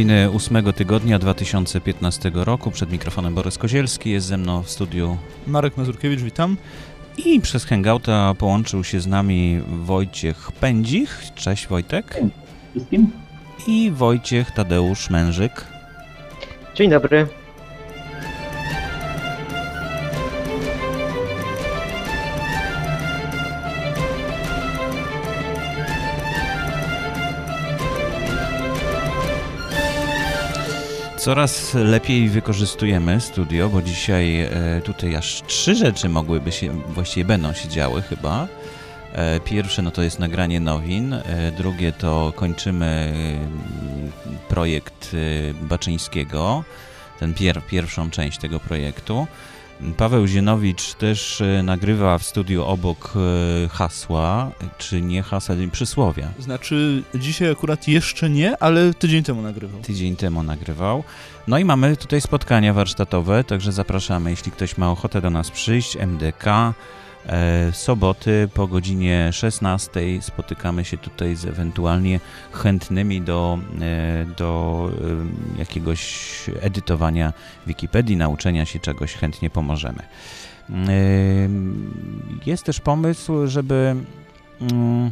Nowiny ósmego tygodnia 2015 roku. Przed mikrofonem Borys Kozielski. Jest ze mną w studiu Marek Mazurkiewicz, witam. I przez Hangouta połączył się z nami Wojciech Pędzich. Cześć Wojtek. Cześć wszystkim. I Wojciech Tadeusz Mężyk. Dzień dobry. Coraz lepiej wykorzystujemy studio, bo dzisiaj e, tutaj aż trzy rzeczy mogłyby się, właściwie będą się działy chyba. E, pierwsze no to jest nagranie nowin, e, drugie to kończymy projekt Baczyńskiego, ten pier, pierwszą część tego projektu. Paweł Zienowicz też nagrywa w studiu obok hasła, czy nie hasła, przysłowia. Znaczy, dzisiaj akurat jeszcze nie, ale tydzień temu nagrywał. Tydzień temu nagrywał. No i mamy tutaj spotkania warsztatowe, także zapraszamy, jeśli ktoś ma ochotę do nas przyjść, MDK. E, soboty po godzinie 16 spotykamy się tutaj z ewentualnie chętnymi do, e, do e, jakiegoś edytowania Wikipedii, nauczenia się czegoś, chętnie pomożemy. Jest też pomysł, żeby. Mm,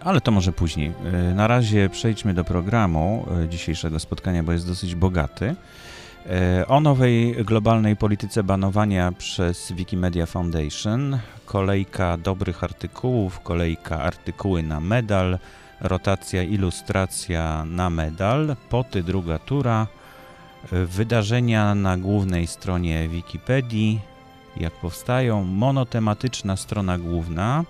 ale to może później. Na razie przejdźmy do programu dzisiejszego spotkania, bo jest dosyć bogaty. O nowej globalnej polityce banowania przez Wikimedia Foundation, kolejka dobrych artykułów, kolejka artykuły na medal, rotacja, ilustracja na medal, poty druga tura, wydarzenia na głównej stronie Wikipedii, jak powstają, monotematyczna strona główna,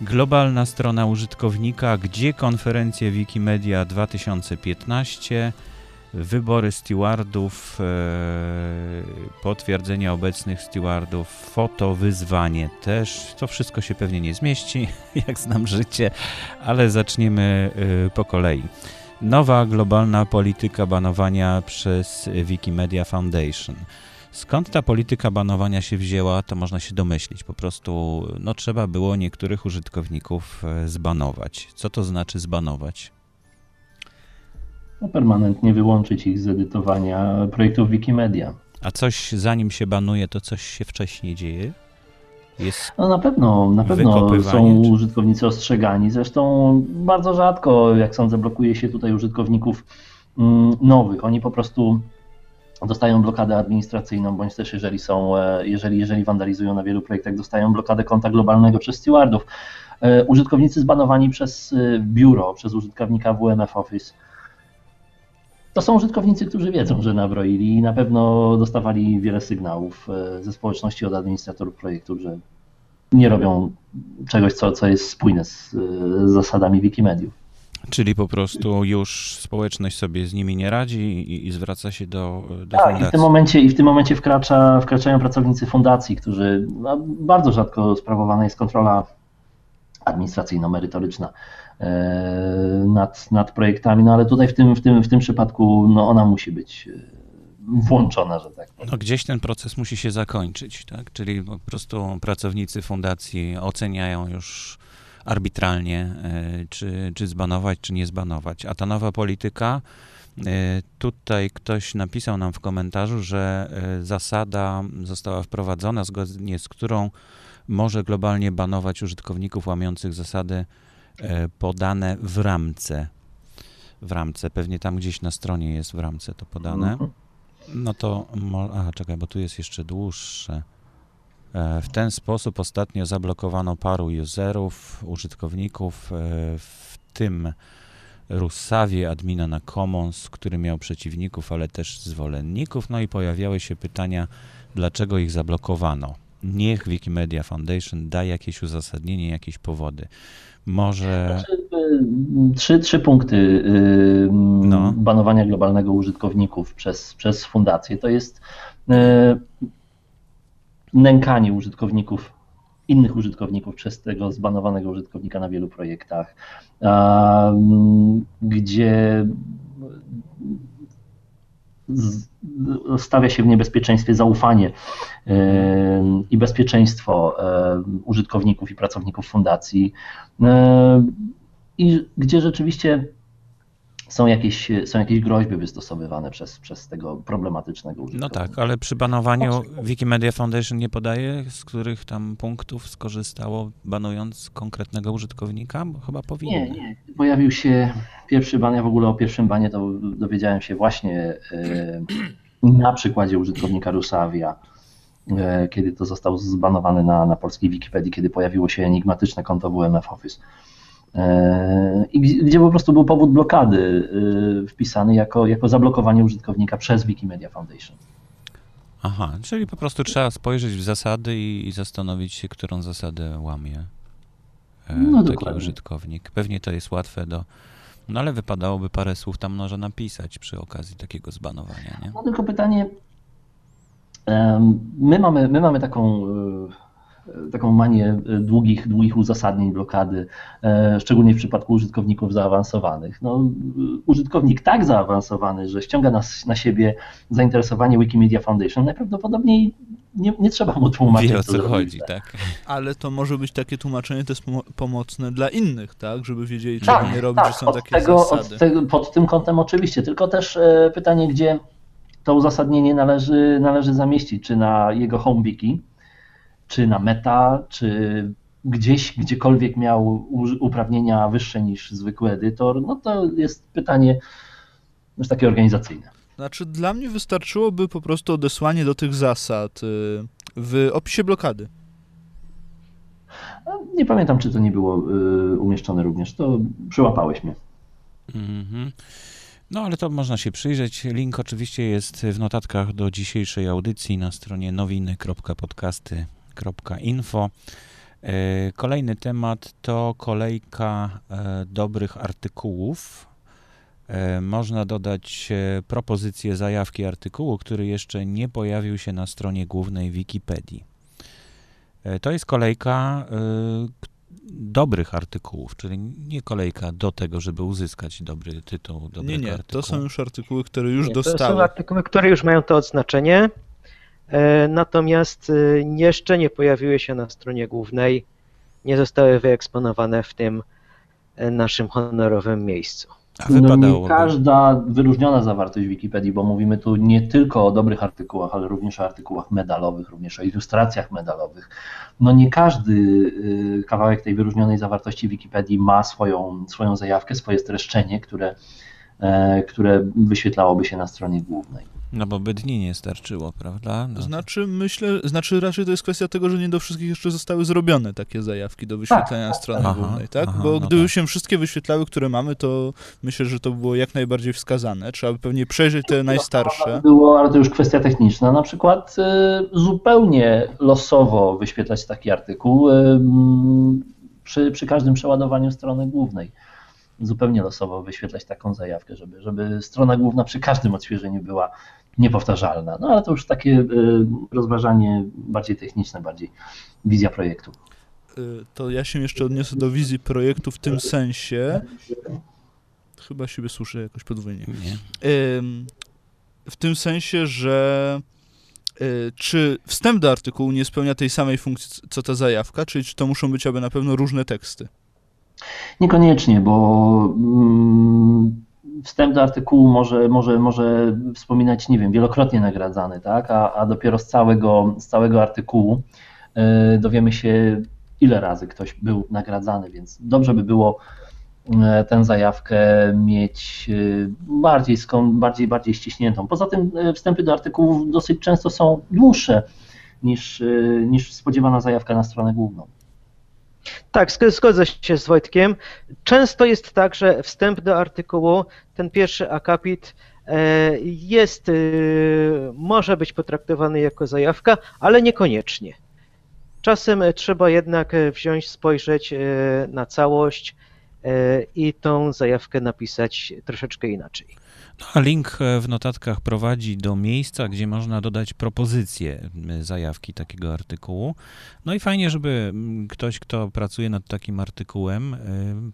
globalna strona użytkownika, gdzie konferencje Wikimedia 2015, wybory stewardów, e, potwierdzenie obecnych stewardów, foto, wyzwanie też. To wszystko się pewnie nie zmieści, jak znam życie, ale zaczniemy e, po kolei. Nowa globalna polityka banowania przez Wikimedia Foundation. Skąd ta polityka banowania się wzięła, to można się domyślić. Po prostu no, trzeba było niektórych użytkowników e, zbanować. Co to znaczy zbanować? No, permanentnie wyłączyć ich z edytowania projektów Wikimedia. A coś zanim się banuje, to coś się wcześniej dzieje? Jest no na pewno, na pewno są czy... użytkownicy ostrzegani. Zresztą bardzo rzadko, jak sądzę, blokuje się tutaj użytkowników mm, nowych. Oni po prostu dostają blokadę administracyjną, bądź też jeżeli są, e, jeżeli, jeżeli wandalizują na wielu projektach, dostają blokadę konta globalnego przez stewardów. E, użytkownicy zbanowani przez e, biuro, przez użytkownika WMF Office to są użytkownicy, którzy wiedzą, że nabroili i na pewno dostawali wiele sygnałów e, ze społeczności od administratorów projektu, że nie robią czegoś, co, co jest spójne z, z zasadami Wikimediów. Czyli po prostu już społeczność sobie z nimi nie radzi i, i zwraca się do, do tak, fundacji. I w tym momencie, i w tym momencie wkracza, wkraczają pracownicy fundacji, którzy no, bardzo rzadko sprawowana jest kontrola administracyjno-merytoryczna E, nad, nad projektami, no ale tutaj w tym, w tym, w tym przypadku no ona musi być e, włączona, że tak powiem. No gdzieś ten proces musi się zakończyć, tak? Czyli po prostu pracownicy fundacji oceniają już arbitralnie, e, czy, czy zbanować, czy nie zbanować. A ta nowa polityka, tutaj ktoś napisał nam w komentarzu, że zasada została wprowadzona, zgodnie z którą może globalnie banować użytkowników łamiących zasady E, podane w ramce. W ramce, pewnie tam gdzieś na stronie jest w ramce to podane. Mhm. No to, aha, czekaj, bo tu jest jeszcze dłuższe. E, w ten sposób ostatnio zablokowano paru userów, użytkowników, e, w tym Rusawie, admina na Commons, który miał przeciwników, ale też zwolenników. No i pojawiały się pytania, dlaczego ich zablokowano. Niech Wikimedia Foundation da jakieś uzasadnienie, jakieś powody. Może. Znaczy, y, trzy, trzy punkty y, no. banowania globalnego użytkowników przez, przez fundację. To jest y, nękanie użytkowników, innych użytkowników przez tego zbanowanego użytkownika na wielu projektach, gdzie stawia się w niebezpieczeństwie zaufanie i bezpieczeństwo użytkowników i pracowników fundacji. I gdzie rzeczywiście są jakieś, są jakieś groźby wystosowywane przez, przez tego problematycznego użytkownika. No tak, ale przy banowaniu Wikimedia Foundation nie podaje, z których tam punktów skorzystało, banując konkretnego użytkownika? Bo chyba powinien. Nie, nie. Pojawił się pierwszy ban, ja w ogóle o pierwszym banie to dowiedziałem się właśnie e, na przykładzie użytkownika Rusavia, e, kiedy to został zbanowany na, na polskiej Wikipedii, kiedy pojawiło się enigmatyczne konto WMF Office. E, I gdzie po prostu był powód blokady e, wpisany jako, jako zablokowanie użytkownika przez Wikimedia Foundation. Aha, czyli po prostu trzeba spojrzeć w zasady i, i zastanowić się, którą zasadę łamie e, no, taki dokładnie. użytkownik. Pewnie to jest łatwe do. No ale wypadałoby parę słów tam może napisać przy okazji takiego zbanowania. Nie? No tylko pytanie. My mamy, my mamy taką taką manię e, długich, długich uzasadnień blokady, e, szczególnie w przypadku użytkowników zaawansowanych. No, użytkownik tak zaawansowany, że ściąga na, na siebie zainteresowanie Wikimedia Foundation, najprawdopodobniej nie, nie trzeba mu tłumaczyć. Wie o co, chodzi, tak. Ale to może być takie tłumaczenie też pomocne dla innych, tak? Żeby wiedzieli, czego tak, nie robić, tak, że są takie tego, zasady. Tego, pod tym kątem oczywiście, tylko też e, pytanie, gdzie to uzasadnienie należy, należy zamieścić, czy na jego home wiki, czy na meta, czy gdzieś, gdziekolwiek miał uprawnienia wyższe niż zwykły edytor, no to jest pytanie już takie organizacyjne. Znaczy, dla mnie wystarczyłoby po prostu odesłanie do tych zasad y, w opisie blokady. Nie pamiętam, czy to nie było y, umieszczone również. To przyłapałeś mnie. Mm -hmm. No ale to można się przyjrzeć. Link oczywiście jest w notatkach do dzisiejszej audycji na stronie nowiny.podcasty info. E, kolejny temat to kolejka e, dobrych artykułów. E, można dodać propozycję zajawki artykułu, który jeszcze nie pojawił się na stronie głównej Wikipedii. To jest kolejka dobrych artykułów, czyli nie kolejka do tego, żeby uzyskać dobry tytuł dobrego Nie, nie, artykułu. to są już artykuły, które już nie, dostały. To są artykuły, które już mają to odznaczenie natomiast e, jeszcze nie pojawiły się na stronie głównej, nie zostały wyeksponowane w tym e, naszym honorowym miejscu. No nie każda wyróżniona zawartość Wikipedii, bo mówimy tu nie tylko o dobrych artykułach, ale również o artykułach medalowych, również o ilustracjach medalowych. No nie każdy kawałek tej wyróżnionej zawartości Wikipedii ma swoją, swoją zajawkę, swoje streszczenie, które, które wyświetlałoby się na stronie głównej. No bo by dni nie starczyło, prawda? No. Znaczy, myślę, znaczy raczej to jest kwestia tego, że nie do wszystkich jeszcze zostały zrobione takie zajawki do wyświetlenia tak. strony aha, głównej, tak? Aha, bo no gdyby tak. się wszystkie wyświetlały, które mamy, to myślę, że to było jak najbardziej wskazane. Trzeba by pewnie przejrzeć te najstarsze. Było, ale to już kwestia techniczna. Na przykład y, zupełnie losowo wyświetlać taki artykuł y, przy, przy każdym przeładowaniu strony głównej zupełnie losowo wyświetlać taką zajawkę, żeby, żeby strona główna przy każdym odświeżeniu była niepowtarzalna. No ale to już takie y, rozważanie bardziej techniczne, bardziej wizja projektu. Y, to ja się jeszcze odniosę do wizji projektu w tym sensie. Chyba siebie słyszę jakoś podwójnie. Nie. W tym sensie, że y, czy wstęp do artykułu nie spełnia tej samej funkcji co ta zajawka, czyli czy to muszą być aby na pewno różne teksty? Niekoniecznie, bo mm, wstęp do artykułu może, może, może wspominać, nie wiem, wielokrotnie nagradzany, tak? a, a dopiero z całego, z całego artykułu y, dowiemy się, ile razy ktoś był nagradzany, więc dobrze by było y, tę zajawkę mieć y, bardziej, bardziej, bardziej ściśniętą. Poza tym wstępy do artykułów dosyć często są dłuższe niż, niż spodziewana zajawka na stronę główną. Tak, zgodzę się z Wojtkiem. Często jest tak, że wstęp do artykułu, ten pierwszy akapit e, jest, e, może być potraktowany jako zajawka, ale niekoniecznie. Czasem trzeba jednak wziąć, spojrzeć e, na całość i tą zajawkę napisać troszeczkę inaczej. No, a link e, w notatkach prowadzi do miejsca, gdzie można dodać propozycję zajawki takiego artykułu. No i fajnie, żeby ktoś, kto pracuje nad takim artykułem, e,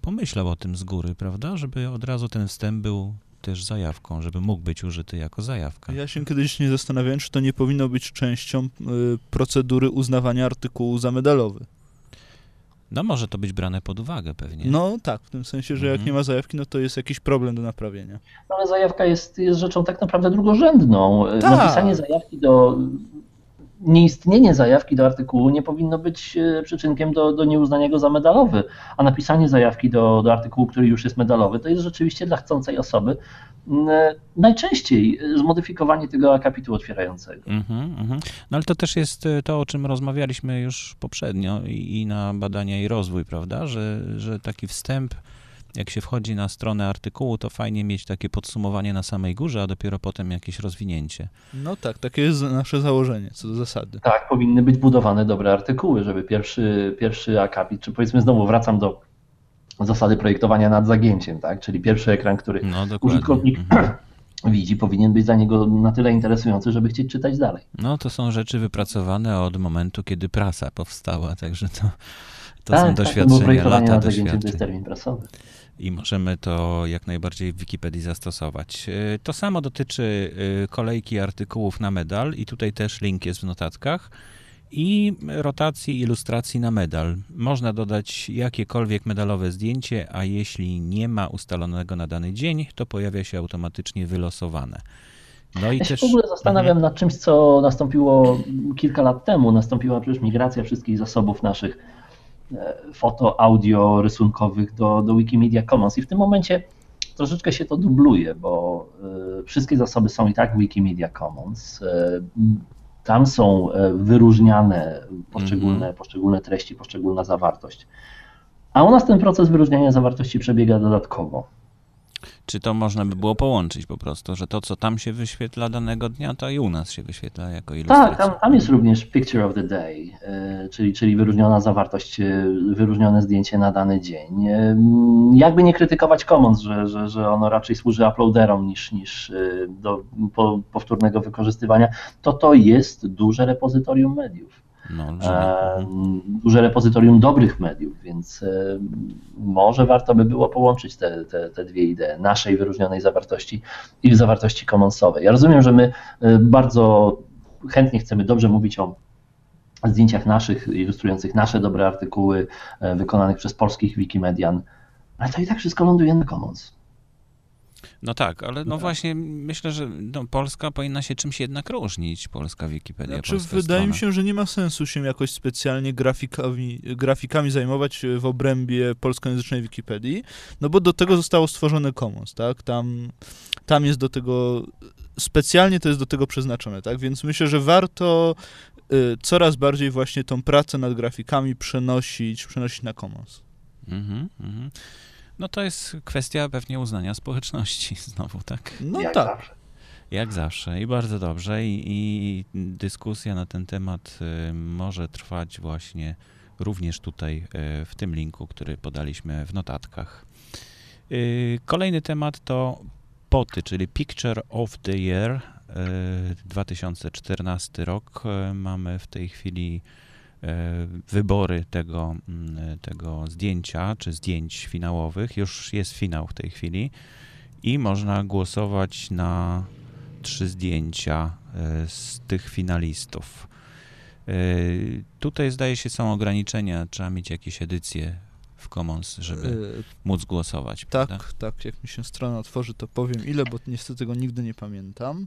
pomyślał o tym z góry, prawda? Żeby od razu ten wstęp był też zajawką, żeby mógł być użyty jako zajawka. Ja się kiedyś nie zastanawiałem, czy to nie powinno być częścią e, procedury uznawania artykułu za medalowy. No może to być brane pod uwagę pewnie. No tak, w tym sensie, że jak mhm. nie ma zajawki, no to jest jakiś problem do naprawienia. No ale zajawka jest, jest rzeczą tak naprawdę drugorzędną. Tak. Napisanie zajawki do nieistnienie zajawki do artykułu nie powinno być e, przyczynkiem do, do nieuznania go za medalowy, a napisanie zajawki do, do artykułu, który już jest medalowy, to jest rzeczywiście dla chcącej osoby e, najczęściej zmodyfikowanie tego akapitu otwierającego. Mm -hmm, No ale to też jest e, to, o czym rozmawialiśmy już poprzednio i, i na badania i rozwój, prawda, że, że taki wstęp jak się wchodzi na stronę artykułu, to fajnie mieć takie podsumowanie na samej górze, a dopiero potem jakieś rozwinięcie. No tak, takie jest nasze założenie, co do zasady. Tak, powinny być budowane dobre artykuły, żeby pierwszy, pierwszy akapit, czy powiedzmy znowu wracam do zasady projektowania nad zagięciem, tak? czyli pierwszy ekran, który no, użytkownik mhm. widzi, powinien być dla niego na tyle interesujący, żeby chcieć czytać dalej. No to są rzeczy wypracowane od momentu, kiedy prasa powstała, także to, to tak, są tak, doświadczenia, tak, lata doświadczeń. I możemy to jak najbardziej w Wikipedii zastosować. E, to samo dotyczy e, kolejki artykułów na medal i tutaj też link jest w notatkach i rotacji ilustracji na medal. Można dodać jakiekolwiek medalowe zdjęcie, a jeśli nie ma ustalonego na dany dzień, to pojawia się automatycznie wylosowane. No i ja też... się w ogóle zastanawiam mhm. nad czymś, co nastąpiło kilka lat temu. Nastąpiła przecież migracja wszystkich zasobów naszych foto, audio, rysunkowych do, do Wikimedia Commons i w tym momencie troszeczkę się to dubluje, bo e, wszystkie zasoby są i tak w Wikimedia Commons. E, tam są wyróżniane poszczególne, mm -hmm. poszczególne treści, poszczególna zawartość. A u nas ten proces wyróżniania zawartości przebiega dodatkowo. Czy to można by było połączyć po prostu, że to, co tam się wyświetla danego dnia, to i u nas się wyświetla jako ilustracja? Tak, tam, tam jest również Picture of the Day, e, czyli, czyli wyróżniona zawartość, e, wyróżnione zdjęcie na dany dzień. E, jakby nie krytykować Commons, że, że, że ono raczej służy uploaderom niż, niż do powtórnego wykorzystywania, to to jest duże repozytorium mediów. No, duże repozytorium dobrych mediów, więc e, może warto by było połączyć te, te, te dwie idee, naszej wyróżnionej zawartości i zawartości commonsowej. Ja rozumiem, że my e, bardzo chętnie chcemy dobrze mówić o zdjęciach naszych, ilustrujących nasze dobre artykuły, e, wykonanych przez polskich Wikimedian, ale to i tak wszystko ląduje na Commons. No tak, ale no tak. właśnie myślę, że no, Polska powinna się czymś jednak różnić, polska Wikipedia. Znaczy, wydaje strona. mi się, że nie ma sensu się jakoś specjalnie grafikami, grafikami zajmować w obrębie polskojęzycznej Wikipedii, no bo do tego zostało stworzone Commons, tak? Tam, tam jest do tego, specjalnie to jest do tego przeznaczone, tak? Więc myślę, że warto y, coraz bardziej właśnie tą pracę nad grafikami przenosić, przenosić na Commons. Mhm, mhm. No to jest kwestia pewnie uznania społeczności znowu, tak? No Jak tak. Zawsze. Jak zawsze i bardzo dobrze i, i dyskusja na ten temat y, może trwać właśnie również tutaj y, w tym linku, który podaliśmy w notatkach. Y, kolejny temat to POTY, czyli Picture of the Year 2014 rok. Mamy w tej chwili wybory tego, mm, tego zdjęcia, czy zdjęć finałowych. Już jest finał w tej chwili i można głosować na trzy zdjęcia e, z tych finalistów. E, tutaj zdaje się są ograniczenia, trzeba mieć jakieś edycje w Commons, żeby móc głosować. Tak, prawda? tak, jak mi się strona otworzy, to powiem ile, bo niestety tego nigdy nie pamiętam.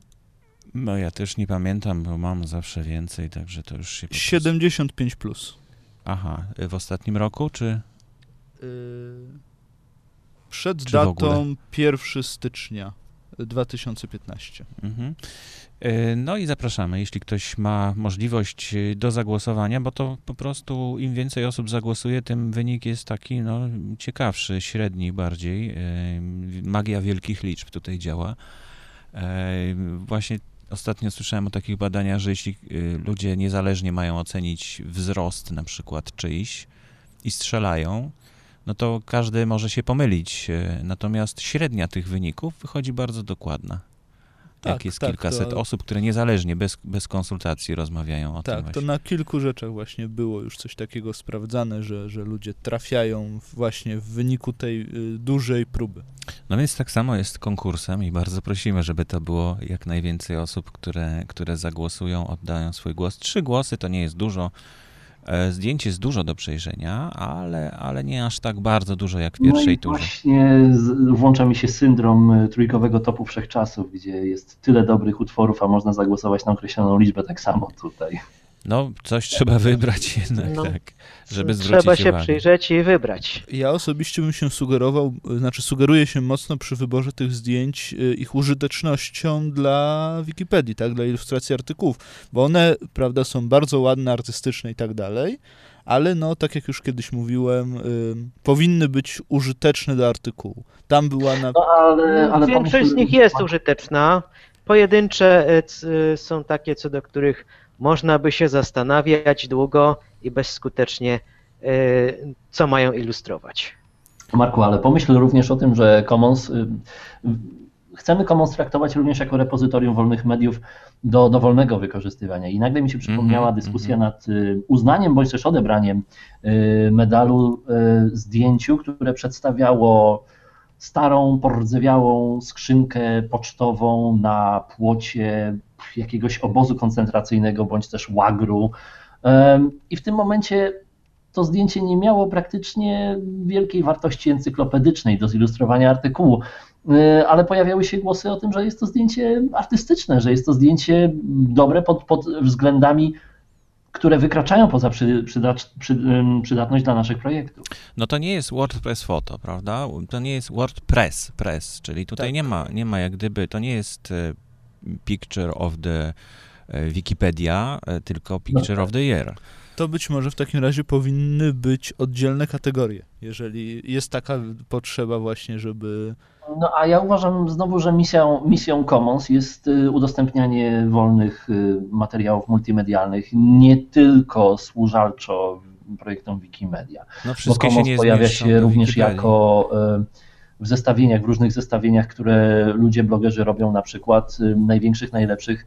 No ja też nie pamiętam, bo mam zawsze więcej, także to już się... 75 plus. Aha, w ostatnim roku, czy... Yy, przed czy datą 1 stycznia 2015. Mhm. Yy, no i zapraszamy, jeśli ktoś ma możliwość yy, do zagłosowania, bo to po prostu im więcej osób zagłosuje, tym wynik jest taki no, ciekawszy, średni bardziej. Magia wielkich liczb tutaj działa. Właśnie Ostatnio słyszałem o takich badaniach, że jeśli y, ludzie niezależnie mają ocenić wzrost na przykład czyjś i strzelają, no to każdy może się pomylić. Y, natomiast średnia tych wyników wychodzi bardzo dokładna. Tak, jak jest tak, kilkaset to... osób, które niezależnie, bez, bez konsultacji rozmawiają o tak, tym. Tak, to na kilku rzeczach właśnie było już coś takiego sprawdzane, że, że ludzie trafiają właśnie w wyniku tej y, dużej próby. No więc tak samo jest konkursem i bardzo prosimy, żeby to było jak najwięcej osób, które, które zagłosują, oddają swój głos. Trzy głosy to nie jest dużo. E, zdjęć jest dużo do przejrzenia, ale, ale nie aż tak bardzo dużo jak w pierwszej no i turze. Właśnie włącza mi się syndrom e, trójkowego topu wszechczasów, gdzie jest tyle dobrych utworów, a można zagłosować na określoną liczbę tak samo tutaj. No, coś trzeba wybrać jednak, no, tak, żeby zwrócić Trzeba się uwagę. przyjrzeć i wybrać. Ja osobiście bym się sugerował, znaczy sugeruję się mocno przy wyborze tych zdjęć y, ich użytecznością dla Wikipedii, tak, dla ilustracji artykułów, bo one, prawda, są bardzo ładne, artystyczne i tak dalej, ale no, tak jak już kiedyś mówiłem, y, powinny być użyteczne do artykułu. Tam była na... No, ale, ale Większość z nich jest użyteczna. Pojedyncze y, są takie, co do których można by się zastanawiać długo i bezskutecznie, e, co mają ilustrować. Marku, ale pomyśl również o tym, że Commons, y, chcemy Commons traktować również jako repozytorium wolnych mediów do dowolnego wykorzystywania. I nagle mi się przypomniała -hmm, dyskusja -hmm. nad y, uznaniem bądź też odebraniem y, medalu zdjęciu, które przedstawiało starą, pordzewiałą skrzynkę pocztową na płocie jakiegoś obozu koncentracyjnego bądź też łagru. I w tym momencie to zdjęcie nie miało praktycznie wielkiej wartości encyklopedycznej do zilustrowania artykułu, e, ale pojawiały się głosy o tym, że jest to zdjęcie artystyczne, że jest to zdjęcie dobre pod, pod względami które wykraczają poza przy, przyda, przy, przydatność dla naszych projektów. No to nie jest WordPress Photo, prawda? To nie jest WordPress, press, czyli tutaj tak. nie, ma, nie ma jak gdyby, to nie jest e, picture of the e, Wikipedia, e, tylko picture no. of the year. To być może w takim razie powinny być oddzielne kategorie, jeżeli jest taka potrzeba właśnie, żeby no a ja uważam znowu, że misją, misją Commons jest y, udostępnianie wolnych y, materiałów multimedialnych, nie tylko służalczo projektom Wikimedia. No Bo Commons się pojawia się również jako y, w zestawieniach, w różnych zestawieniach, które ludzie, blogerzy robią na przykład największych, najlepszych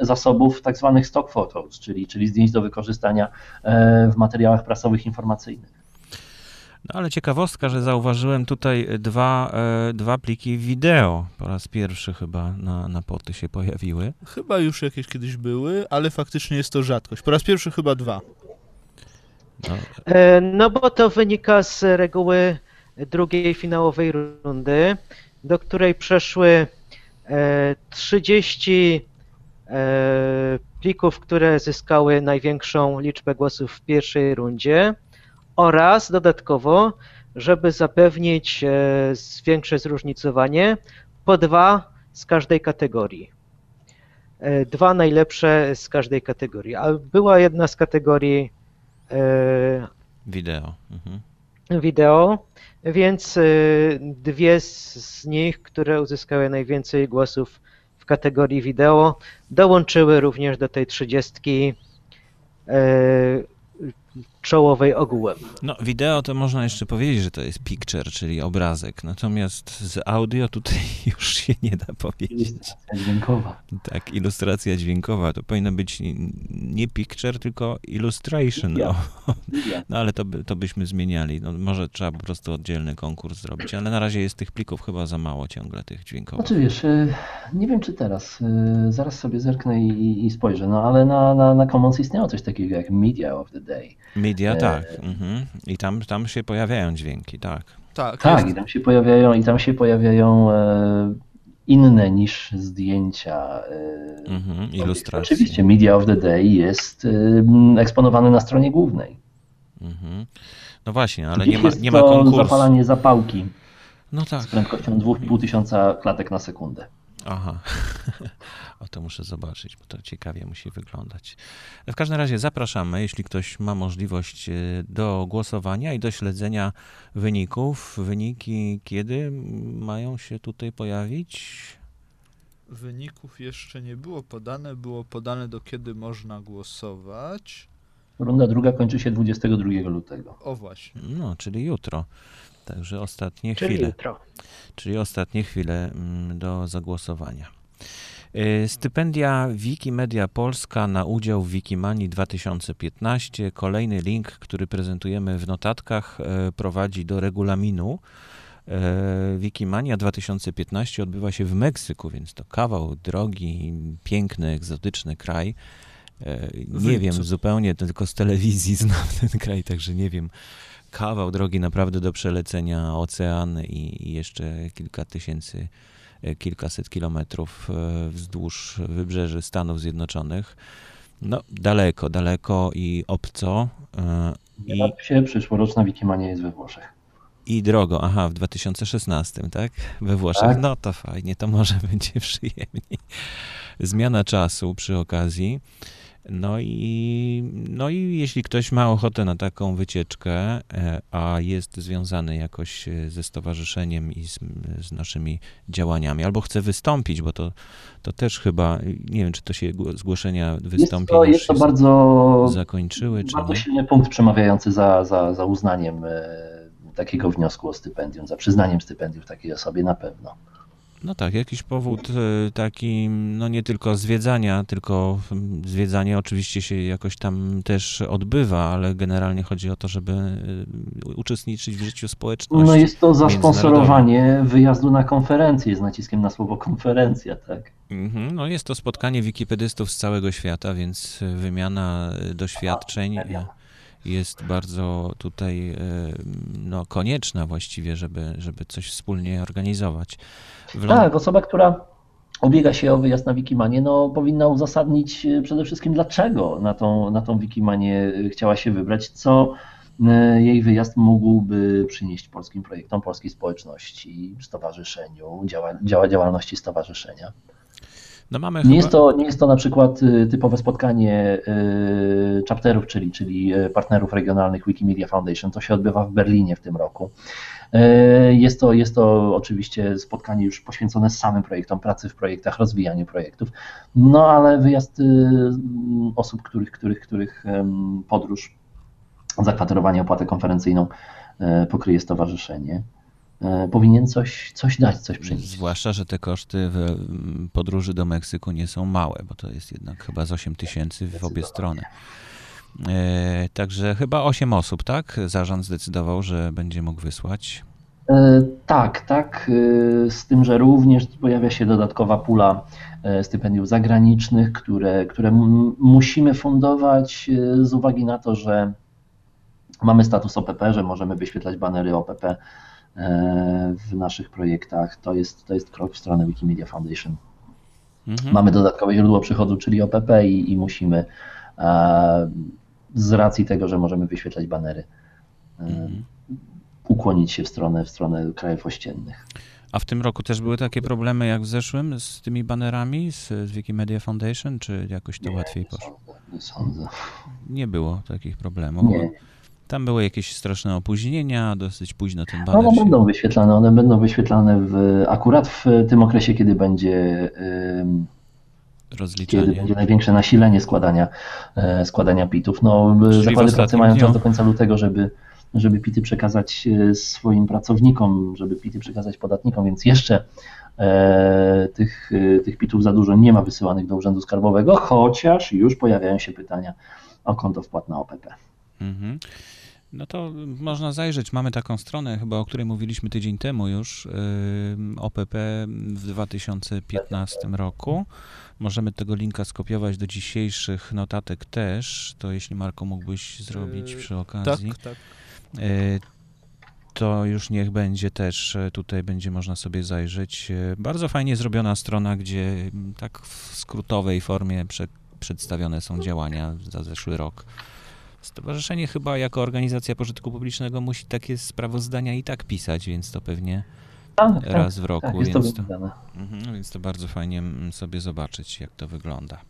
zasobów tak zwanych stock photos, czyli, czyli zdjęć do wykorzystania w materiałach prasowych informacyjnych. No ale ciekawostka, że zauważyłem tutaj dwa, e, dwa pliki wideo. Po raz pierwszy chyba na, na poty się pojawiły. Chyba już jakieś kiedyś były, ale faktycznie jest to rzadkość. Po raz pierwszy chyba dwa. No, e, no bo to wynika z reguły drugiej finałowej rundy, do której przeszły 30 e, plików, które zyskały największą liczbę głosów w pierwszej rundzie oraz dodatkowo, żeby zapewnić e, większe zróżnicowanie, po dwa z każdej kategorii. E, dwa najlepsze z każdej kategorii. A była jedna z kategorii e, wideo. Mhm. Wideo, więc dwie z nich, które uzyskały najwięcej głosów w kategorii wideo, dołączyły również do tej trzydziestki czołowej ogółem. No, wideo to można jeszcze powiedzieć, że to jest picture, czyli obrazek, natomiast z audio tutaj już się nie da powiedzieć. Ilustracja dźwiękowa. Tak, ilustracja dźwiękowa. To powinno być nie picture, tylko illustration. No, no ale to, by, to byśmy zmieniali. No, może trzeba po prostu oddzielny konkurs zrobić, ale na razie jest tych plików chyba za mało ciągle, tych dźwiękowych. Znaczy wiesz, y, nie wiem czy teraz, y, zaraz sobie zerknę i, i spojrzę, no ale na, na, na Commons istniało coś takiego jak Media of the Day. Media, tak. Mhm. I tam, tam się pojawiają dźwięki, tak. Tak, tak i tam się pojawiają, i tam się pojawiają e, inne niż zdjęcia. E, mhm, ilustracje. Oczywiście Media of the Day jest e, eksponowany na stronie głównej. Mhm. No właśnie, ale nie ma, nie ma konkursu. zapalanie zapałki no tak. z prędkością 2500 klatek na sekundę. Aha, o to muszę zobaczyć, bo to ciekawie musi wyglądać. W każdym razie zapraszamy, jeśli ktoś ma możliwość e, do głosowania i do śledzenia wyników. Wyniki kiedy mają się tutaj pojawić? Wyników jeszcze nie było podane, było podane do kiedy można głosować. Runda druga kończy się 22 lutego. O właśnie. No, czyli jutro. Także ostatnie Czyli chwile. Jutro. Czyli ostatnie chwile mm, do zagłosowania. Y, stypendia Wikimedia Polska na udział w Wikimanii 2015. Kolejny link, który prezentujemy w notatkach, y, prowadzi do regulaminu. Y, Wikimania 2015 odbywa się w Meksyku, więc to kawał drogi, piękny, egzotyczny kraj. Nie wiem zupełnie, tylko z telewizji znam ten kraj, także nie wiem. Kawał drogi naprawdę do przelecenia, ocean i, jeszcze kilka tysięcy, kilkaset kilometrów wzdłuż wybrzeży Stanów Zjednoczonych. No, daleko, daleko i obco. Nie I... się, przyszłoroczna Wikimania jest we Włoszech. I drogo, aha, w 2016, tak? We Włoszech. Tak. No to fajnie, to może będzie przyjemniej. Zmiana czasu przy okazji. No i, no i jeśli ktoś ma ochotę na taką wycieczkę, e, a jest związany jakoś e, ze stowarzyszeniem i z, z, naszymi działaniami, albo chce wystąpić, bo to, to też chyba, nie wiem, czy to się zgłoszenia wystąpień jest to, jest to bardzo, zakończyły, czy bardzo nie? silny punkt przemawiający za, za, za uznaniem e, takiego wniosku o stypendium, za przyznaniem stypendium takiej osobie na pewno. No tak, jakiś powód e, taki, no nie tylko zwiedzania, tylko zwiedzanie oczywiście się jakoś tam też odbywa, ale generalnie chodzi o to, żeby e, uczestniczyć w życiu społeczności. No jest to zasponsorowanie wyjazdu na konferencję z naciskiem na słowo konferencja, tak. Mhm, no jest to spotkanie wikipedystów z całego świata, więc wymiana doświadczeń jest bardzo tutaj no, konieczna właściwie, żeby, żeby coś wspólnie organizować. Tak, osoba, która ubiega się o wyjazd na Wikimanie, no powinna uzasadnić e, przede wszystkim dlaczego na tą, na tą Wikimanie e, chciała się wybrać, co e, jej wyjazd mógłby przynieść polskim projektom, polskiej społeczności, stowarzyszeniu, działa, działa działalności stowarzyszenia. No mamy nie, chyba... jest to, nie jest to na przykład typowe spotkanie chapterów, czyli, czyli partnerów regionalnych Wikimedia Foundation. To się odbywa w Berlinie w tym roku. Jest to, jest to oczywiście spotkanie już poświęcone samym projektom, pracy w projektach, rozwijaniu projektów, no ale wyjazd y, osób, których, których, których podróż, zakwaterowanie, opłatę konferencyjną pokryje stowarzyszenie powinien coś, coś dać, coś przynieść. Zwłaszcza, że te koszty podróży do Meksyku nie są małe, bo to jest jednak chyba z 8 tysięcy w obie strony. E, także chyba 8 osób, tak? Zarząd zdecydował, że będzie mógł wysłać. E, tak, tak. E, z tym, że również pojawia się dodatkowa pula stypendiów zagranicznych, które, które musimy fundować z uwagi na to, że mamy status OPP, że możemy wyświetlać banery OPP w naszych projektach. To jest, to jest krok w stronę Wikimedia Foundation. Mhm. Mamy dodatkowe źródło przychodu, czyli OPP i, i musimy z racji tego, że możemy wyświetlać banery, mm. ukłonić się w stronę, w stronę krajów ościennych. A w tym roku też były takie problemy jak w zeszłym z tymi banerami z, z Wikimedia Foundation, czy jakoś to nie, łatwiej poszło? Nie sądzę. Nie było takich problemów. Nie. Tam były jakieś straszne opóźnienia, dosyć późno ten baner. One się... będą wyświetlane, one będą wyświetlane w, akurat w tym okresie, kiedy będzie rozliczanie. Kiedy będzie największe nasilenie składania, e, składania pitów. No, zakłady pracy mają czas do końca lutego, żeby, żeby pity przekazać e, swoim pracownikom, żeby pity przekazać podatnikom, więc jeszcze e, tych, e, tych pitów za dużo nie ma wysyłanych do Urzędu Skarbowego, chociaż już pojawiają się pytania o konto wpłat na OPP. Mhm. No to można zajrzeć. Mamy taką stronę, chyba o której mówiliśmy tydzień temu już, OPP w 2015 roku. Możemy tego linka skopiować do dzisiejszych notatek też. To jeśli Marko mógłbyś zrobić przy okazji. Tak, tak. To już niech będzie też, e, tutaj będzie można sobie zajrzeć. E, bardzo fajnie zrobiona strona, gdzie tak w skrótowej formie prze, przedstawione są działania za zeszły rok. Stowarzyszenie chyba jako organizacja pożytku publicznego musi takie sprawozdania i tak pisać, więc to pewnie tak, raz w roku, tak, więc, to, mhm, więc to bardzo fajnie mm, sobie zobaczyć, jak to wygląda.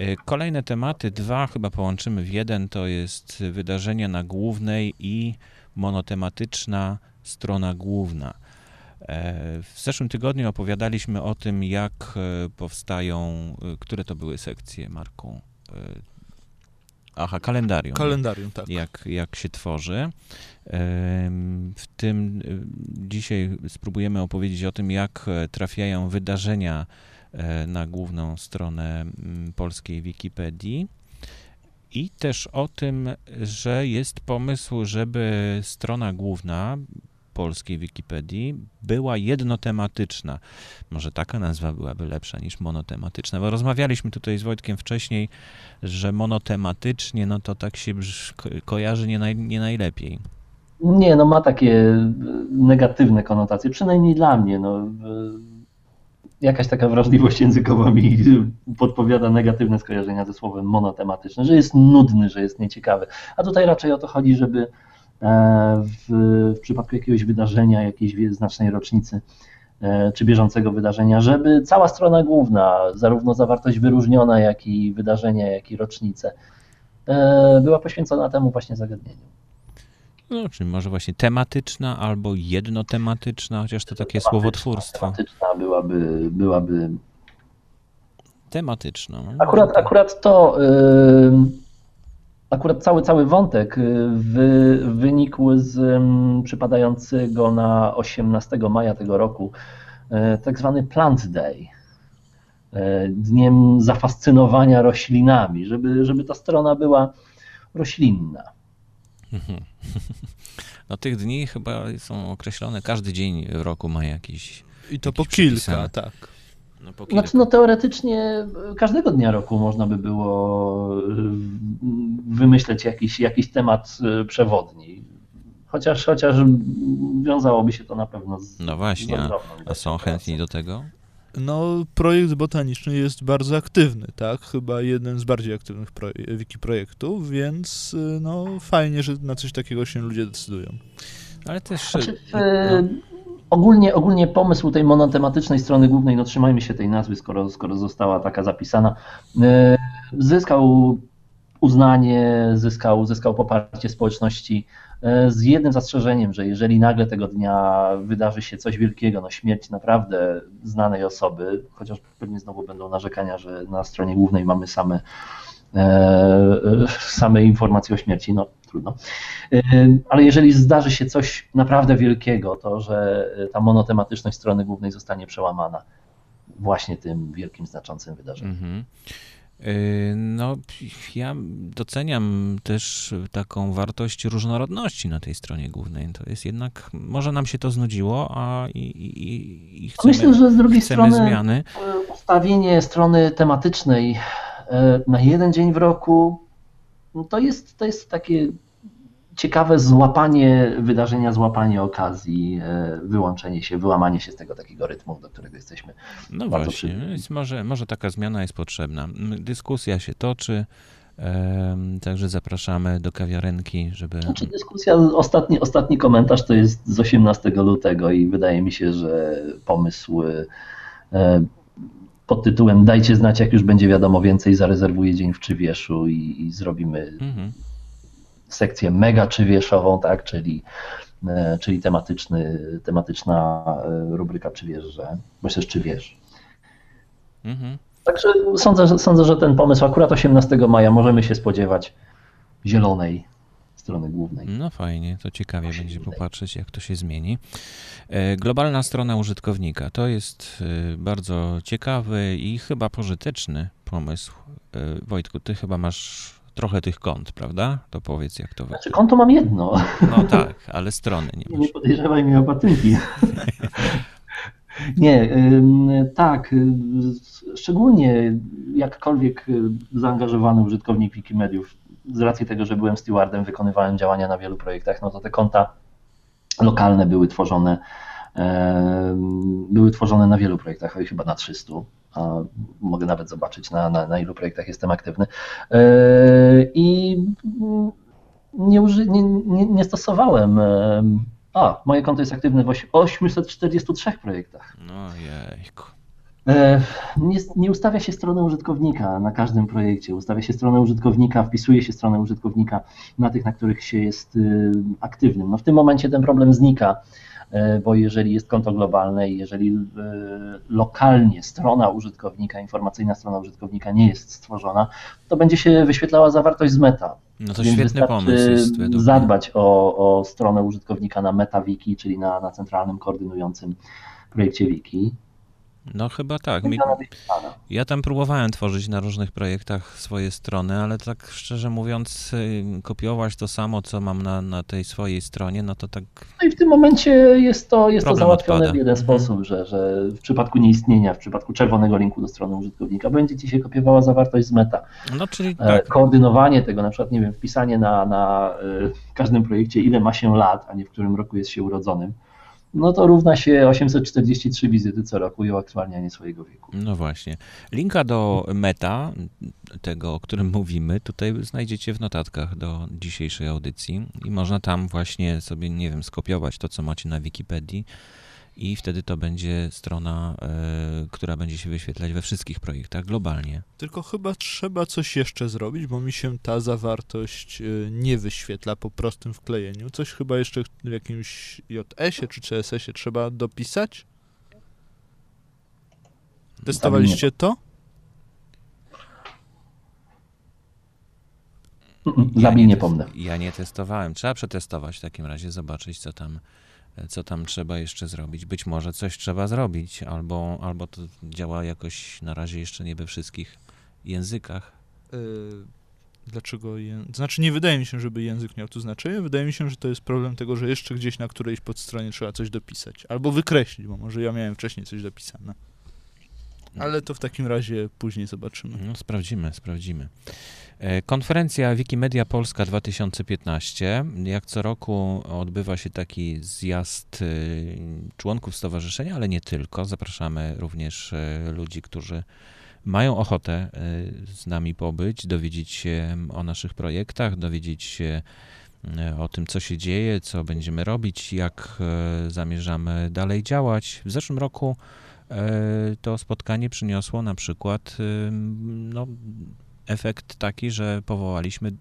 E, kolejne tematy, dwa chyba połączymy w jeden, to jest wydarzenia na głównej i monotematyczna strona główna. E, w zeszłym tygodniu opowiadaliśmy o tym, jak e, powstają, które to były sekcje, Marku? Aha, kalendarium. Kalendarium, tak. Jak, jak się tworzy. W tym dzisiaj spróbujemy opowiedzieć o tym, jak e, trafiają wydarzenia e, na główną stronę polskiej Wikipedii. I też o tym, że jest pomysł, żeby strona główna polskiej Wikipedii była jednotematyczna. Może taka nazwa byłaby lepsza niż monotematyczna, bo rozmawialiśmy tutaj z Wojtkiem wcześniej, że monotematycznie, no to tak się kojarzy nie, naj, nie najlepiej. Nie, no ma takie negatywne konotacje, przynajmniej dla mnie. No jakaś taka wrażliwość językowa mi podpowiada negatywne skojarzenia ze słowem monotematyczne, że jest nudny, że jest nieciekawy. A tutaj raczej o to chodzi, żeby e, w, w przypadku jakiegoś wydarzenia, jakiejś znacznej rocznicy, e, czy bieżącego wydarzenia, żeby cała strona główna, zarówno zawartość wyróżniona, jak i wydarzenia, jak i rocznice, e, była poświęcona temu właśnie zagadnieniu. No, czyli może właśnie tematyczna albo jednotematyczna, chociaż to takie słowotwórstwo. Tematyczna byłaby, byłaby... Tematyczna. No, akurat, akurat to, akurat cały, cały wątek y, wy, wynikł z um, przypadającego na 18 maja tego roku yy, tak zwany Plant Day y, dniem zafascynowania roślinami, żeby, żeby ta strona była roślinna. Mhm. No tych dni chyba są określone, każdy dzień w roku ma jakiś. I to po kilka, tak. No, po. Znaczy, no teoretycznie każdego dnia roku można by było y, wymyśleć jakiś, jakiś temat y, przewodni. Chociaż, chociaż wiązałoby się to na pewno z. No właśnie, a, a są chętni do tego? No, projekt botaniczny jest bardzo aktywny, tak? Chyba jeden z bardziej aktywnych proje wiki projektów, więc no fajnie, że na coś takiego się ludzie decydują. Ale też. Znaczy, no. Ogólnie, ogólnie pomysł tej monotematycznej strony głównej, no trzymajmy się tej nazwy, skoro, skoro została taka zapisana, y, zyskał uznanie, zyskał, zyskał poparcie społeczności E, z jednym zastrzeżeniem, że jeżeli nagle tego dnia wydarzy się coś wielkiego, no śmierć naprawdę znanej osoby, chociaż pewnie znowu będą narzekania, że na stronie głównej mamy same, e, same informacje o śmierci, no trudno. E, ale jeżeli zdarzy się coś naprawdę wielkiego, to że ta monotematyczność strony głównej zostanie przełamana właśnie tym wielkim, znaczącym wydarzeniem. Mm -hmm. No, ja doceniam też taką wartość różnorodności na tej stronie głównej. To jest jednak, może nam się to znudziło, a i, i, i chcemy, Myślę, że z drugiej strony zmiany. ustawienie strony tematycznej e, na jeden dzień w roku no to jest, to jest takie ciekawe złapanie wydarzenia, złapanie okazji, e, wyłączenie się, wyłamanie się z tego takiego rytmu, do którego jesteśmy. No właśnie, więc może, może taka zmiana jest potrzebna. Dyskusja się toczy. Także zapraszamy do kawiarenki, żeby. Znaczy dyskusja, ostatni, ostatni komentarz to jest z 18 lutego i wydaje mi się, że pomysł e, pod tytułem Dajcie znać, jak już będzie wiadomo więcej, zarezerwuję dzień w Czywieszu i, i zrobimy mhm sekcję mega czy wieszową, tak, czyli, e, czyli tematyczny, tematyczna e, rubryka czy wiesz, że myślisz czy wiesz. Mhm. Także sądzę, sądzę, że ten pomysł akurat 18 maja możemy się spodziewać zielonej strony głównej. No fajnie, to ciekawie będzie popatrzeć, jak to się zmieni. E, globalna strona użytkownika to jest bardzo ciekawy i chyba pożyteczny pomysł. Wojtku, ty chyba masz trochę tych kont, prawda? To powiedz, jak to... Znaczy konto mam jedno. No tak, ale strony nie masz. Nie podejrzewaj mnie o patynki. Nie, tak, y, szczególnie jakkolwiek y, zaangażowany użytkownik Wikimediów, z racji tego, że byłem stewardem, wykonywałem działania na wielu projektach, no to te konta lokalne były tworzone, były tworzone na wielu projektach, chyba na 300 mogę nawet zobaczyć na, na, na ilu projektach jestem aktywny. E, I nie, uży, nie, nie, nie stosowałem. A, moje konto jest aktywne w 843 projektach. No jejku. E, nie, nie, ustawia się stronę użytkownika na każdym projekcie. Ustawia się stronę użytkownika, wpisuje się stronę użytkownika na tych, na których się jest aktywnym. No w tym momencie ten problem znika. E, bo jeżeli jest konto globalne i jeżeli e, lokalnie strona użytkownika, informacyjna strona użytkownika nie jest stworzona, to będzie się wyświetlała zawartość z meta. No to Więc świetny pomysł jest. Zadbać o, o stronę użytkownika na MetaWiki, czyli na, na centralnym koordynującym projekcie Wiki. No chyba tak. Mi, ja tam próbowałem tworzyć na różnych projektach swoje strony, ale tak szczerze mówiąc, y, kopiować to samo, co mam na, na tej swojej stronie, no to tak. No i w tym momencie jest to, jest to załatwione odpada. w jeden mhm. sposób, że, że w przypadku nieistnienia, w przypadku czerwonego linku do strony użytkownika, będzie ci się kopiowała zawartość z meta. No, czyli e, tak. Koordynowanie tego, na przykład, nie wiem, wpisanie na, na y, każdym projekcie, ile ma się lat, a nie w którym roku jest się urodzonym no to równa się 843 wizyty co roku i uaktualnianie swojego wieku. No właśnie. Linka do meta, tego, o którym mówimy, tutaj znajdziecie w notatkach do dzisiejszej audycji i można tam właśnie sobie, nie wiem, skopiować to, co macie na Wikipedii i wtedy to będzie strona, y, która będzie się wyświetlać we wszystkich projektach globalnie. Tylko chyba trzeba coś jeszcze zrobić, bo mi się ta zawartość y, nie wyświetla po prostym wklejeniu. Coś chyba jeszcze w jakimś JS-ie czy CSS-ie trzeba dopisać? Testowaliście to? Ja nie, nie pomnę. Ja nie testowałem. Trzeba przetestować w takim razie, zobaczyć, co tam co tam trzeba jeszcze zrobić. Być może coś trzeba zrobić, albo, albo to działa jakoś na razie jeszcze nie we wszystkich językach. Yy, dlaczego? Je... Znaczy, nie wydaje mi się, żeby język miał tu znaczenie. Wydaje mi się, że to jest problem tego, że jeszcze gdzieś na którejś podstronie trzeba coś dopisać. Albo wykreślić, bo może ja miałem wcześniej coś dopisane. Ale to w takim razie później zobaczymy. No, sprawdzimy, sprawdzimy. E, konferencja Wikimedia Polska 2015. Jak co roku odbywa się taki zjazd e, członków stowarzyszenia, ale nie tylko. Zapraszamy również e, ludzi, którzy mają ochotę z nami pobyć, dowiedzieć się o naszych projektach, dowiedzieć się o tym, co się dzieje, co będziemy robić, jak zamierzamy dalej działać. W zeszłym roku to spotkanie przyniosło na przykład no, efekt taki, że powołaliśmy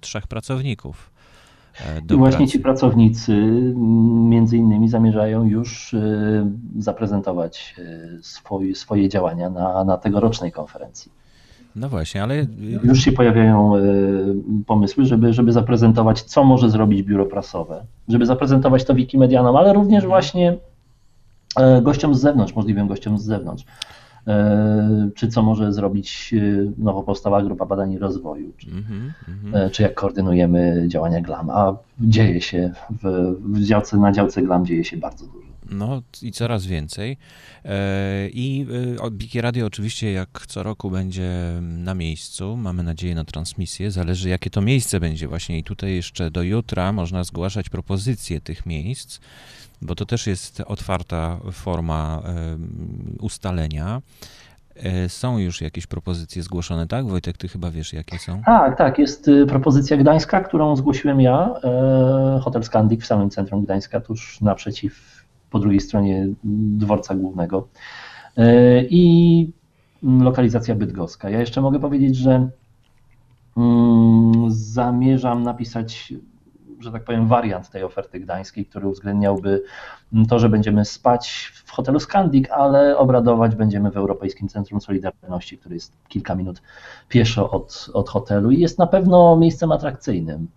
trzech pracowników. E, I właśnie pracy. ci pracownicy między innymi zamierzają już e, zaprezentować e, swoje, swoje działania na, na tegorocznej konferencji. No właśnie, ale. Już się pojawiają pomysły, żeby, żeby zaprezentować, co może zrobić biuro prasowe, żeby zaprezentować to Wikimedianom, ale również mhm. właśnie gościom z zewnątrz, możliwym gościom z zewnątrz. E, czy co może zrobić e, nowo powstała grupa badań i rozwoju, czy, mm -hmm. czy jak koordynujemy działania GLAM, a dzieje się w, w działce, na działce GLAM dzieje się bardzo dużo. No i coraz więcej. I Biki Radio oczywiście jak co roku będzie na miejscu. Mamy nadzieję na transmisję. Zależy jakie to miejsce będzie właśnie. I tutaj jeszcze do jutra można zgłaszać propozycje tych miejsc bo to też jest otwarta forma ustalenia. E, są już jakieś propozycje zgłoszone, tak? Wojtek, ty chyba wiesz, jakie są? Tak, tak. Jest y, propozycja Gdańska, którą zgłosiłem ja. E, hotel Skandik w samym centrum Gdańska, tuż naprzeciw, po drugiej stronie dworca głównego. E, I lokalizacja bydgoska. Ja jeszcze mogę powiedzieć, że mm, zamierzam napisać że tak powiem, wariant tej oferty gdańskiej, który uwzględniałby to, że będziemy spać w hotelu Skandik, ale obradować będziemy w Europejskim Centrum Solidarności, który jest kilka minut pieszo od, od hotelu i jest na pewno miejscem atrakcyjnym.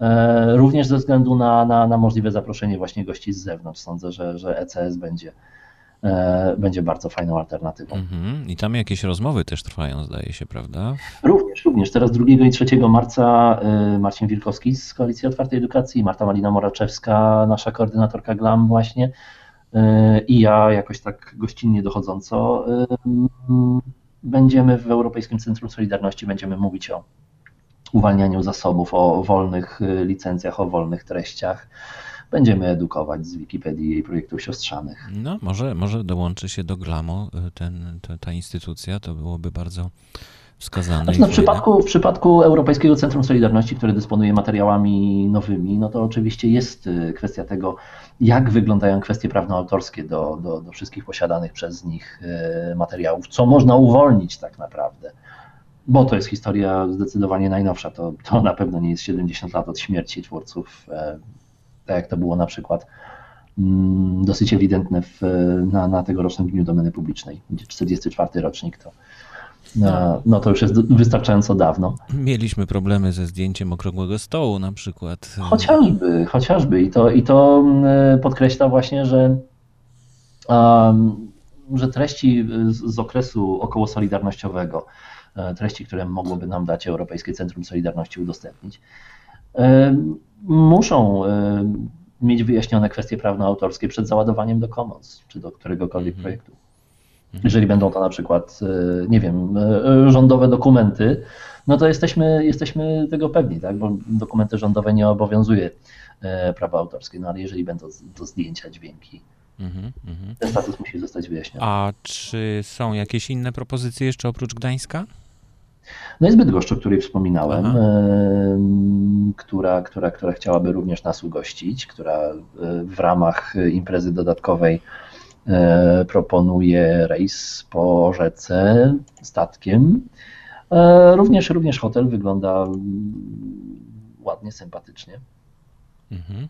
E, również ze względu na, na, na możliwe zaproszenie właśnie gości z zewnątrz. Sądzę, że, że ECS będzie będzie bardzo fajną alternatywą. Mhm. I tam jakieś rozmowy też trwają, zdaje się, prawda? Również, również. Teraz 2 i 3 marca e, Marcin Wilkowski z Koalicji Otwartej Edukacji, Marta Malina Moraczewska, nasza koordynatorka GLAM właśnie e, i ja jakoś tak gościnnie dochodząco będziemy w Europejskim Centrum Solidarności, będziemy mówić o uwalnianiu zasobów, o wolnych licencjach, o wolnych treściach będziemy edukować z Wikipedii i jej projektów siostrzanych. No, może, może dołączy się do GLAMO y, ten, ta, ta instytucja, to byłoby bardzo wskazane. Znaczy, no, w, przypadku, w przypadku Europejskiego Centrum Solidarności, które dysponuje materiałami nowymi, no to oczywiście jest y, kwestia tego, jak wyglądają kwestie prawno-autorskie do, do, do wszystkich posiadanych przez nich y, materiałów, co można uwolnić tak naprawdę bo to jest historia zdecydowanie najnowsza. To, to na pewno nie jest 70 lat od śmierci twórców tak jak to było na przykład mm, dosyć ewidentne w, na, na tegorocznym Dniu Domeny Publicznej, gdzie 44 rocznik to, no, no to już jest wystarczająco dawno. Mieliśmy problemy ze zdjęciem okrągłego stołu na przykład. Chociażby, chociażby. I to, i to mm, podkreśla właśnie, że um, że treści z, z okresu około solidarnościowego, treści, które mogłoby nam dać Europejskie Centrum Solidarności udostępnić, muszą mieć wyjaśnione kwestie prawno-autorskie przed załadowaniem do Commons czy do któregokolwiek mhm. projektu. Mhm. Jeżeli będą to na przykład, nie wiem, rządowe dokumenty, no to jesteśmy, jesteśmy tego pewni, tak? bo dokumenty rządowe nie obowiązuje e, prawa autorskie, no ale jeżeli będą to zdjęcia, dźwięki, mm -hmm. ten status musi zostać wyjaśniony. A czy są jakieś inne propozycje jeszcze oprócz Gdańska? No jest Bydgoszcz, o której wspominałem, która, która, która chciałaby również nas ugościć, która e, w ramach imprezy dodatkowej e, proponuje rejs po rzece statkiem. E, również, również hotel wygląda mm, ładnie, sympatycznie. Mhm.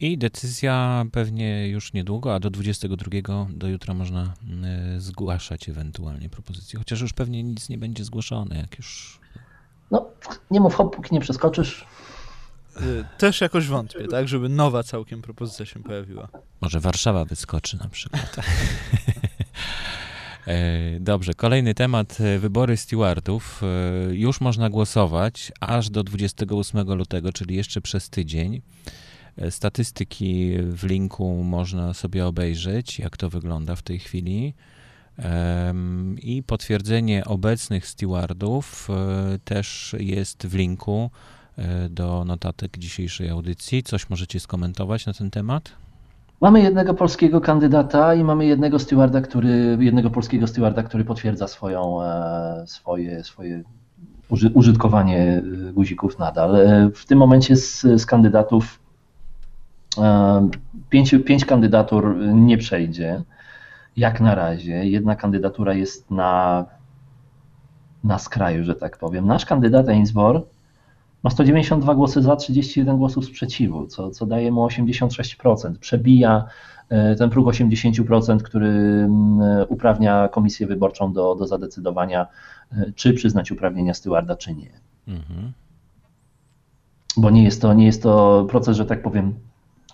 I decyzja pewnie już niedługo, a do 22 do jutra można e, zgłaszać ewentualnie propozycje, chociaż już pewnie nic nie będzie zgłoszone, jak już. No, nie mów hop, póki nie przeskoczysz. E, też jakoś wątpię, tak, żeby nowa całkiem propozycja się pojawiła. Może Warszawa wyskoczy na przykład. E, dobrze, kolejny temat. Wybory stewardów. Już można głosować aż do 28 lutego, czyli jeszcze przez tydzień. Statystyki w linku można sobie obejrzeć, jak to wygląda w tej chwili. I potwierdzenie obecnych stewardów też jest w linku do notatek dzisiejszej audycji. Coś możecie skomentować na ten temat? Mamy jednego polskiego kandydata i mamy jednego stewarda, który, jednego polskiego stewarda, który potwierdza swoją, e, swoje, swoje użytkowanie e, guzików nadal. E, w tym momencie z, z kandydatów pięć, pięć kandydatur nie przejdzie, jak na razie. Jedna kandydatura jest na, na skraju, że tak powiem. Nasz kandydat Ainsbor ma 192 głosy za, 31 głosów sprzeciwu, co, co daje mu 86%. Przebija e, ten próg 80%, który mm, uprawnia komisję wyborczą do, do zadecydowania, e, czy przyznać uprawnienia stewarda, czy nie. Mhm. Bo nie jest, to, nie jest to proces, że tak powiem,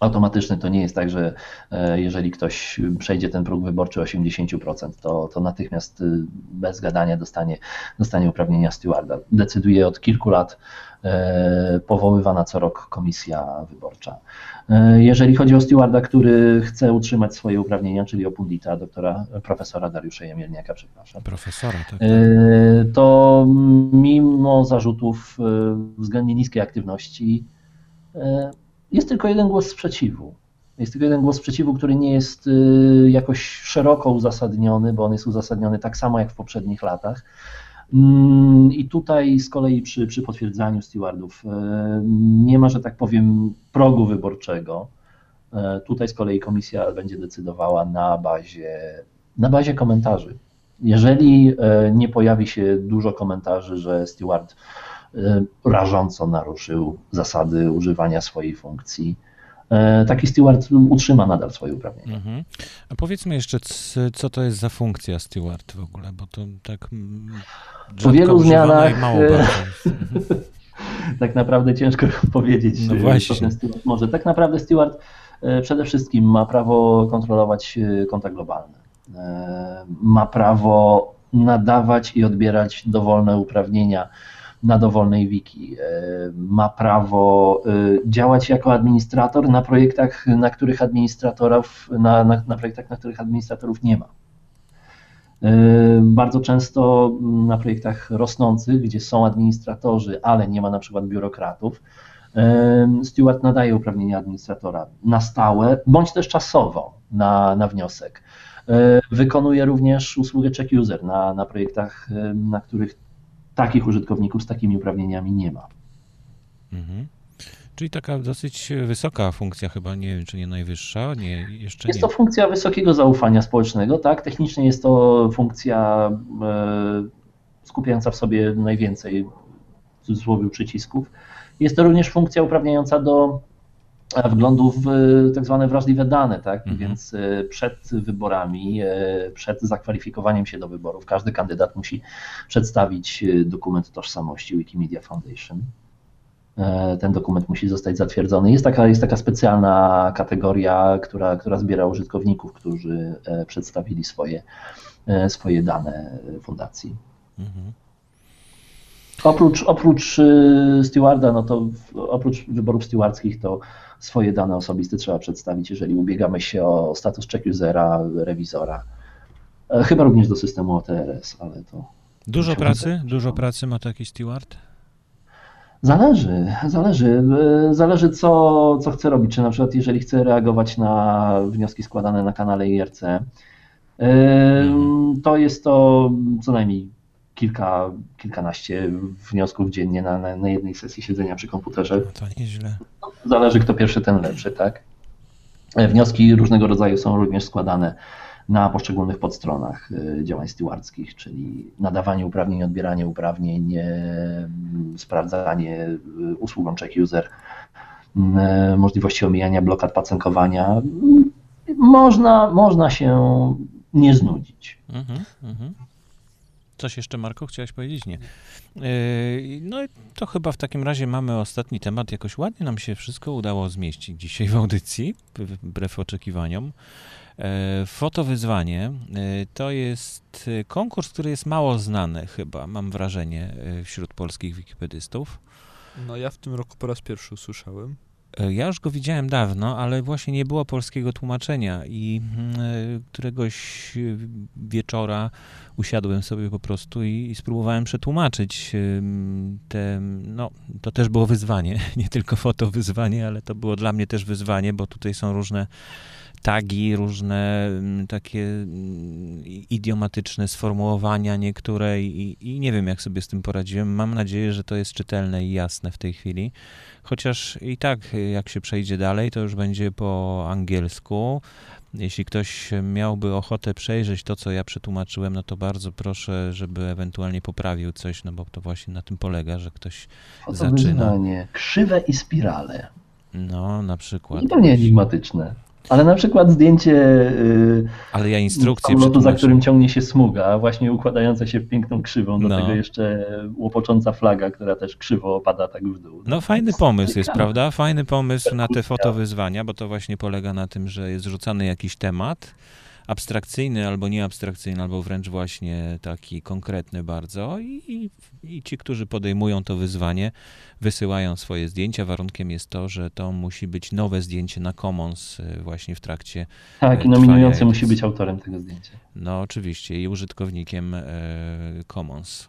automatyczny. To nie jest tak, że e, jeżeli ktoś przejdzie ten próg wyborczy 80%, to, to natychmiast bez gadania dostanie, dostanie uprawnienia stewarda. Decyduje od kilku lat E, powoływana co rok komisja wyborcza. E, jeżeli chodzi o stewarda, który chce utrzymać swoje uprawnienia, czyli o pundita, doktora, profesora Dariusza Jamielniaka, przepraszam. Profesora, tak. Tak. To mimo zarzutów względnie niskiej aktywności jest tylko jeden głos sprzeciwu. Jest tylko jeden głos sprzeciwu, który nie jest jakoś szeroko uzasadniony, bo on jest uzasadniony tak samo jak w poprzednich latach. Mm, I tutaj z kolei przy, przy potwierdzaniu stewardów e, nie ma, że tak powiem, progu wyborczego. E, tutaj z kolei komisja będzie decydowała na bazie, na bazie komentarzy. Jeżeli nie pojawi się dużo komentarzy, że steward rażąco naruszył zasady używania swojej funkcji, E, taki steward utrzyma nadal swoje uprawnienia. Mhm. A powiedzmy jeszcze, co to jest za funkcja steward w ogóle, bo to tak po wielu zmianach mało e, tak naprawdę ciężko powiedzieć, no właśnie. co ten steward może. Tak naprawdę steward e, przede wszystkim ma prawo kontrolować konta globalne. Ma prawo nadawać i odbierać dowolne uprawnienia na dowolnej wiki. E, ma prawo e, działać jako administrator na projektach, na których administratorów, na, na, na projektach, na których administratorów nie ma. E, bardzo często na projektach rosnących, gdzie są administratorzy, ale nie ma na przykład biurokratów, steward nadaje uprawnienia administratora na stałe, bądź też czasowo na, na wniosek. Wykonuje również usługę check user na, na projektach, na których takich użytkowników z takimi uprawnieniami nie ma. Mhm. Czyli taka dosyć wysoka funkcja chyba, nie wiem, czy nie najwyższa, nie, jeszcze Jest nie. to funkcja wysokiego zaufania społecznego, tak? Technicznie jest to funkcja e, skupiająca w sobie najwięcej w cudzysłowie przycisków. Jest to również funkcja uprawniająca do wglądu w tak zwane wrażliwe dane, tak? Mhm. Więc e, przed wyborami, e, przed zakwalifikowaniem się do wyborów, każdy kandydat musi przedstawić e, dokument tożsamości Wikimedia Foundation. ten dokument musi zostać zatwierdzony. Jest taka, jest taka specjalna kategoria, która, która zbiera użytkowników, którzy przedstawili swoje, swoje dane fundacji. Mhm. Oprócz, oprócz stewarda, no to oprócz wyborów stewardskich, to swoje dane osobiste trzeba przedstawić, jeżeli ubiegamy się o status check usera, rewizora. E, chyba również do systemu OTRS, ale to. Dużo pracy? Dużo pracy ma taki steward? Zależy, zależy. E, zależy, co, co chce robić. Czy na przykład, jeżeli chce reagować na wnioski składane na kanale IRC, e, mhm. to jest to co najmniej kilka, kilkanaście wniosków dziennie na, na, na jednej sesji siedzenia przy komputerze. No to nieźle. Zależy, kto pierwszy, ten lepszy, tak? Wnioski różnego rodzaju są również składane na poszczególnych podstronach y, działań stewardskich, czyli nadawanie uprawnień, odbieranie uprawnień, sprawdzanie y, usługą check user, y, możliwości omijania blokad pacynkowania. Można, można się nie znudzić. Mhm, mhm. Coś jeszcze, Marko, chciałeś powiedzieć? Nie. Yy, no i to chyba w takim razie mamy ostatni temat. Jakoś ładnie nam się wszystko udało zmieścić dzisiaj w audycji, wbrew oczekiwaniom. Yy, fotowyzwanie yy, to jest konkurs, który jest mało znany chyba, mam wrażenie, wśród polskich wikipedystów. No ja w tym roku po raz pierwszy usłyszałem. E, ja już go widziałem dawno, ale właśnie nie było polskiego tłumaczenia i mm, e, któregoś wieczora usiadłem sobie po prostu i, i spróbowałem przetłumaczyć te, no, to też było wyzwanie, nie tylko foto wyzwanie, ale to było dla mnie też wyzwanie, bo tutaj są różne tagi, różne takie idiomatyczne sformułowania niektóre i, i nie wiem, jak sobie z tym poradziłem. Mam nadzieję, że to jest czytelne i jasne w tej chwili. Chociaż i tak, jak się przejdzie dalej, to już będzie po angielsku. Jeśli ktoś miałby ochotę przejrzeć to, co ja przetłumaczyłem, no to bardzo proszę, żeby ewentualnie poprawił coś, no bo to właśnie na tym polega, że ktoś zaczyna. Krzywe i spirale. No, na przykład. I to nie enigmatyczne. Ale na przykład zdjęcie yy, Ale ja instrukcję samolotu, za którym ciągnie się smuga, właśnie układająca się w piękną krzywą, do no. tego jeszcze łopocząca flaga, która też krzywo opada tak w dół. No fajny pomysł jest, prawda? Fajny pomysł na te fotowyzwania, bo to właśnie polega na tym, że jest rzucany jakiś temat, abstrakcyjny albo nieabstrakcyjny, albo wręcz właśnie taki konkretny bardzo i, i, ci, którzy podejmują to wyzwanie, wysyłają swoje zdjęcia. Warunkiem jest to, że to musi być nowe zdjęcie na Commons y, właśnie w trakcie Tak, i nominujący musi być autorem tego zdjęcia. No oczywiście i użytkownikiem e, Commons.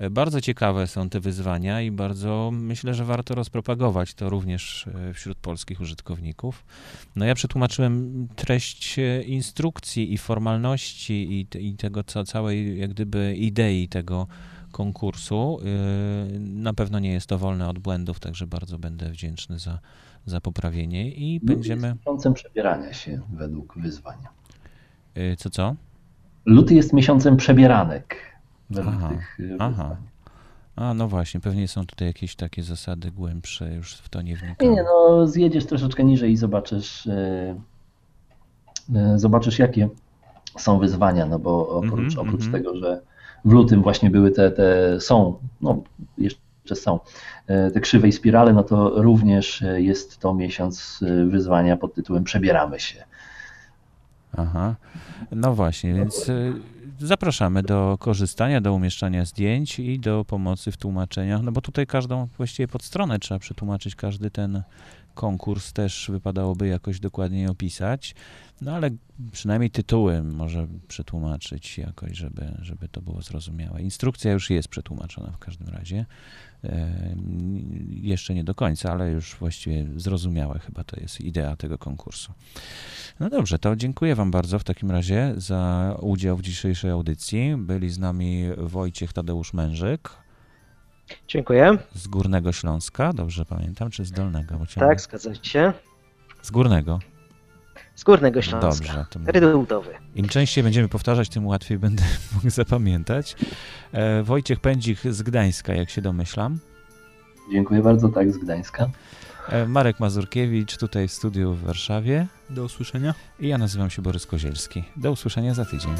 E, bardzo ciekawe są te wyzwania i bardzo myślę, że warto rozpropagować to również e, wśród polskich użytkowników. No ja przetłumaczyłem treść e, instrukcji i formalności i, i tego co, całej jak gdyby idei tego konkursu. Na pewno nie jest to wolne od błędów, także bardzo będę wdzięczny za, za poprawienie i Luty będziemy... jest miesiącem przebierania się według wyzwania. Co, co? Luty jest miesiącem przebieranek według aha, tych y, aha. A, no właśnie, pewnie są tutaj jakieś takie zasady głębsze, już w to nie wnikam. Nie, no zjedziesz troszeczkę niżej i zobaczysz, yy, zobaczysz jakie są wyzwania, no bo oprócz, mm -hmm, oprócz mm -hmm. tego, że w lutym właśnie były te, te są, no jeszcze są, te krzywe i spirale, no to również jest to miesiąc wyzwania pod tytułem Przebieramy się. Aha, no właśnie, więc zapraszamy do korzystania, do umieszczania zdjęć i do pomocy w tłumaczeniach, no bo tutaj każdą właściwie podstronę trzeba przetłumaczyć, każdy ten konkurs też wypadałoby jakoś dokładniej opisać, no ale przynajmniej tytuły może przetłumaczyć jakoś, żeby, żeby to było zrozumiałe. Instrukcja już jest przetłumaczona w każdym razie. Jeszcze nie do końca, ale już właściwie zrozumiałe chyba to jest idea tego konkursu. No dobrze, to dziękuję Wam bardzo w takim razie za udział w dzisiejszej audycji. Byli z nami Wojciech Tadeusz Mężyk. Dziękuję. Z Górnego Śląska, dobrze pamiętam, czy z Dolnego? Tak, zgadza się. Z Górnego. Z Górnego Śląska. Dobrze. To... Im częściej będziemy powtarzać, tym łatwiej będę mógł zapamiętać. E, Wojciech Pędzik z Gdańska, jak się domyślam. Dziękuję bardzo, tak, z Gdańska. E, Marek Mazurkiewicz tutaj w studiu w Warszawie. Do usłyszenia. I ja nazywam się Borys Kozielski. Do usłyszenia za tydzień.